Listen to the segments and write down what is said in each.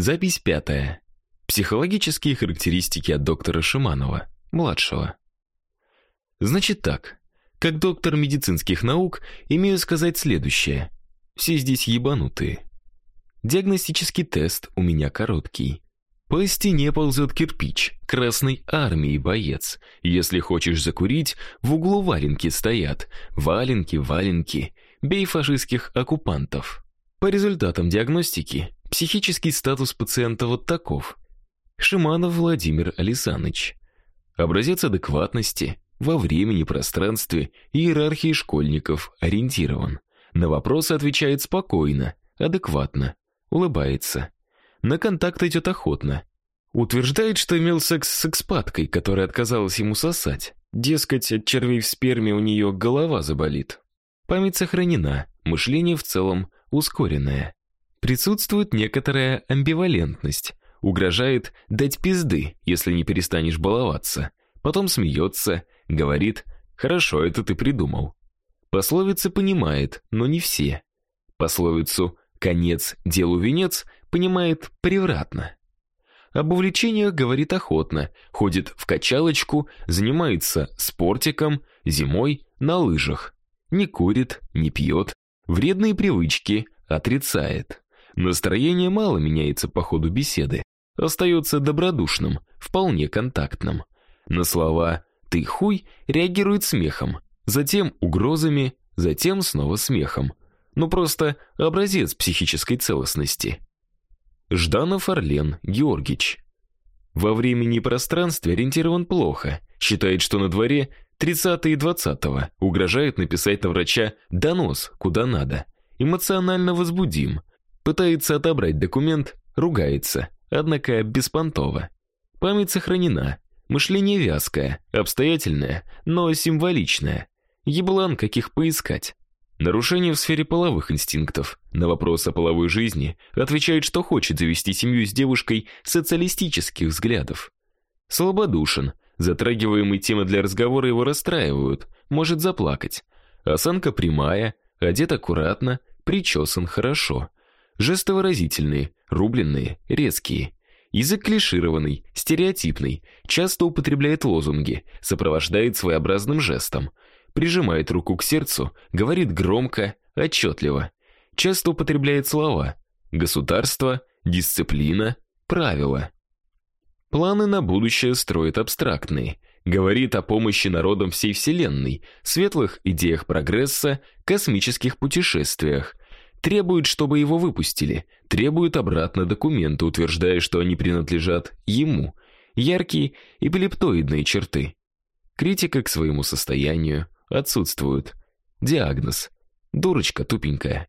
Запись пятая. Психологические характеристики от доктора Шиманова, младшего. Значит так. Как доктор медицинских наук, имею сказать следующее. Все здесь ебанутые. Диагностический тест у меня короткий. По стене ползет кирпич, Красной армии боец. Если хочешь закурить, в углу валенки стоят. Валенки, валенки. Бей фашистских оккупантов. По результатам диагностики, психический статус пациента вот таков. Шиманов Владимир Александрович. Образец адекватности во времени, пространстве и иерархии школьников ориентирован. На вопросы отвечает спокойно, адекватно, улыбается. На контакт идет охотно. Утверждает, что имел секс с экспаткой, которая отказалась ему сосать. Дескать, от червей в сперме у нее голова заболит. Память сохранена, мышление в целом ускоренное. Присутствует некоторая амбивалентность. Угрожает дать пизды, если не перестанешь баловаться. Потом смеется, говорит: "Хорошо, это ты придумал". Пословица понимает, но не все. Пословицу конец делу венец понимает превратно. Об увлечениях говорит охотно, ходит в качалочку, занимается спортиком, зимой на лыжах. Не курит, не пьет, вредные привычки отрицает. Настроение мало меняется по ходу беседы, остается добродушным, вполне контактным. На слова ты хуй реагирует смехом, затем угрозами, затем снова смехом. Ну просто образец психической целостности. Жданов Орлен Георгич. Во времени и пространстве ориентирован плохо. Считает, что на дворе 30 и 20 угрожает написать на врача донос куда надо. Эмоционально возбудим. Пытается отобрать документ, ругается, однако беспонтово. Память сохранена. Мышление вязкое, обстоятельное, но символичное. Еблан каких поискать. Нарушение в сфере половых инстинктов. На вопрос о половой жизни отвечает, что хочет завести семью с девушкой социалистических взглядов. Слабодушен, затрагиваемые темы для разговора его расстраивают, может заплакать. Осанка прямая, одет аккуратно, причесан хорошо. Жесты выразительные, рубленные, резкие. Язык клишированный, стереотипный, часто употребляет лозунги, сопровождает своеобразным жестом прижимает руку к сердцу, говорит громко, отчетливо. Часто употребляет слова: государство, дисциплина, правила. Планы на будущее строит абстрактные. Говорит о помощи народам всей вселенной, светлых идеях прогресса, космических путешествиях. Требует, чтобы его выпустили, требует обратно документы, утверждая, что они принадлежат ему. Яркие эпилептоидные черты. Критика к своему состоянию, отсутствуют. Диагноз: дурочка тупенькая.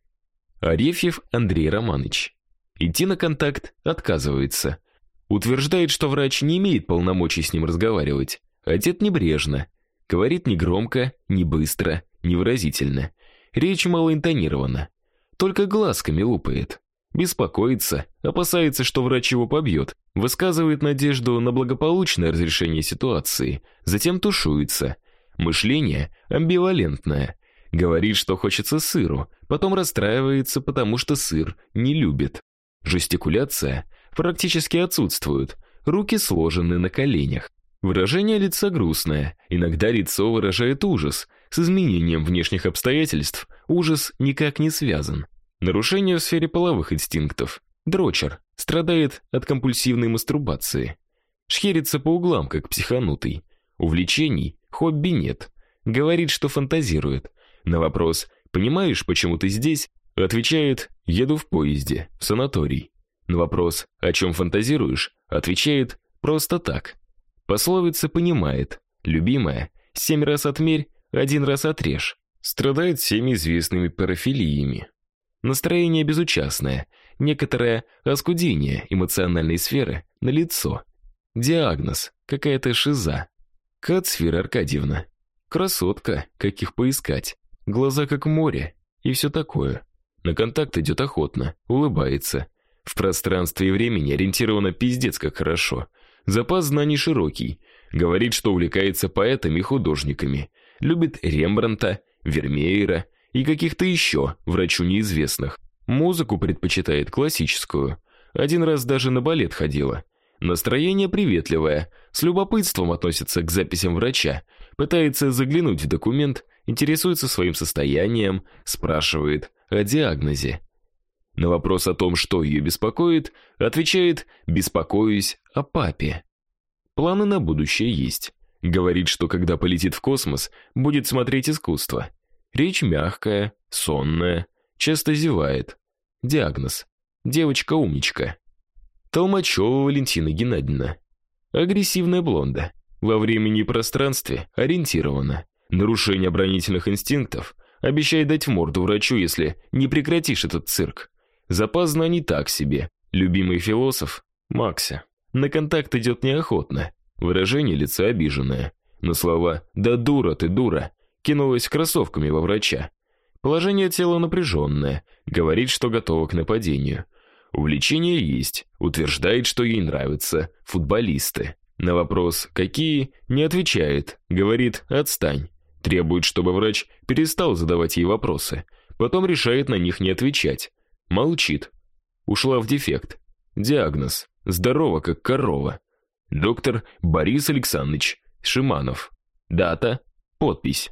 Арефьев Андрей Романович. Идти на контакт отказывается. Утверждает, что врач не имеет полномочий с ним разговаривать. Одет небрежно, говорит не громко, не быстро, не выразительно. Речь мало интонирована. Только глазками лупает. Беспокоится, опасается, что врач его побьет, высказывает надежду на благополучное разрешение ситуации, затем тушуется, Мышление амбивалентное. Говорит, что хочется сыру, потом расстраивается, потому что сыр не любит. Жестикуляция практически отсутствует. Руки сложены на коленях. Выражение лица грустное, иногда лицо выражает ужас. С изменением внешних обстоятельств ужас никак не связан. Нарушение в сфере половых инстинктов. Дрочер страдает от компульсивной мастурбации. Шхерится по углам, как психанутый. Увлечений Хобби нет. Говорит, что фантазирует. На вопрос: "Понимаешь, почему ты здесь?" отвечает: "Еду в поезде, в санаторий". На вопрос: "О чем фантазируешь?" отвечает: "Просто так". Пословица понимает: любимая, семь раз отмерь, один раз отрежь. Страдает всеми известными парафилиями. Настроение безучастное, некоторое оскудение эмоциональной сферы на лицо. Диагноз какая-то шиза. Кацфира Аркадьевна. Красотка, каких поискать. Глаза как море и все такое. На контакт идет охотно, улыбается. В пространстве и времени ориентирована пиздец как хорошо. Запас знаний широкий. Говорит, что увлекается поэтами и художниками. Любит Рембрандта, Вермеера и каких-то еще, врачу неизвестных. Музыку предпочитает классическую. один раз даже на балет ходила. Настроение приветливое, с любопытством относится к записям врача, пытается заглянуть в документ, интересуется своим состоянием, спрашивает о диагнозе. На вопрос о том, что ее беспокоит, отвечает: "Беспокоюсь о папе". Планы на будущее есть. Говорит, что когда полетит в космос, будет смотреть искусство. Речь мягкая, сонная, часто зевает. Диагноз: девочка-умничка. Толмачева Валентина Геннадьевна. Агрессивная блонда. Во времени и пространстве ориентирована. Нарушение оборонительных инстинктов. Обещает дать в морду врачу, если не прекратишь этот цирк. Запас знаний так себе. Любимый философ Макся. На контакт идет неохотно. Выражение лица обиженное. На слова «да дура ты, дура» кинулась кроссовками во врача. Положение тела напряженное, говорит, что готова к нападению. Увлечение есть, утверждает, что ей нравятся футболисты. На вопрос «какие?» не отвечает, говорит «отстань». Требует, чтобы врач перестал задавать ей вопросы. Потом решает на них не отвечать. Молчит. Ушла в дефект. Диагноз: здорова как корова. Доктор Борис Александрович Шиманов. Дата: подпись.